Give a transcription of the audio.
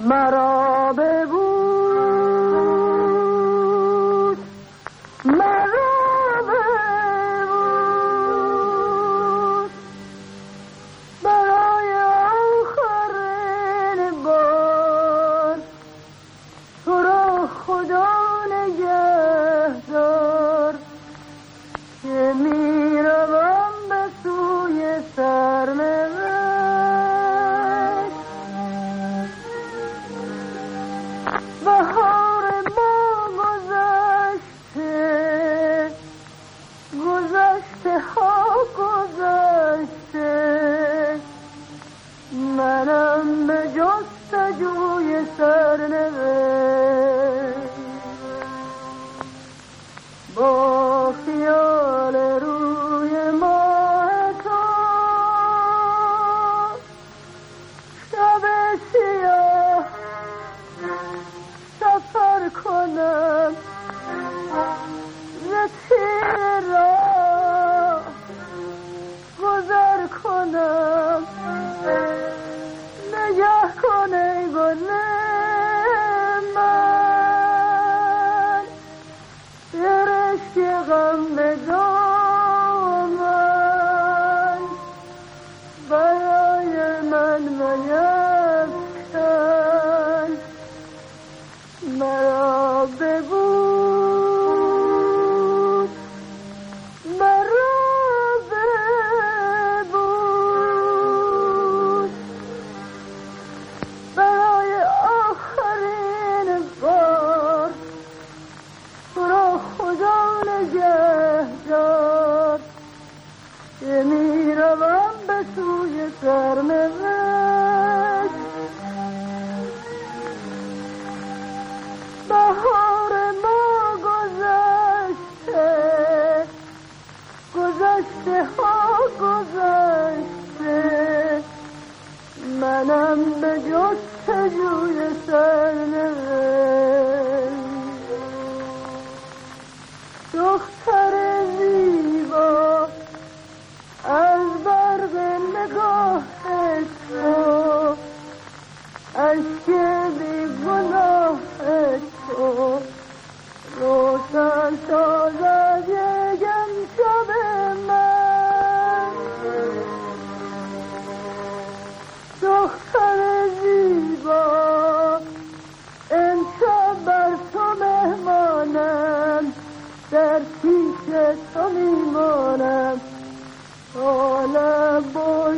مرا به بهار ما ها منم جستجوی سرنوشت. با خیال کنم. ز را گذر کنم. نگه کن ای در بهار ما گذشته. گذشته ها گذشته. منم به جستجوی سرنوشت. دختر در پیش تو میمانم. حالا با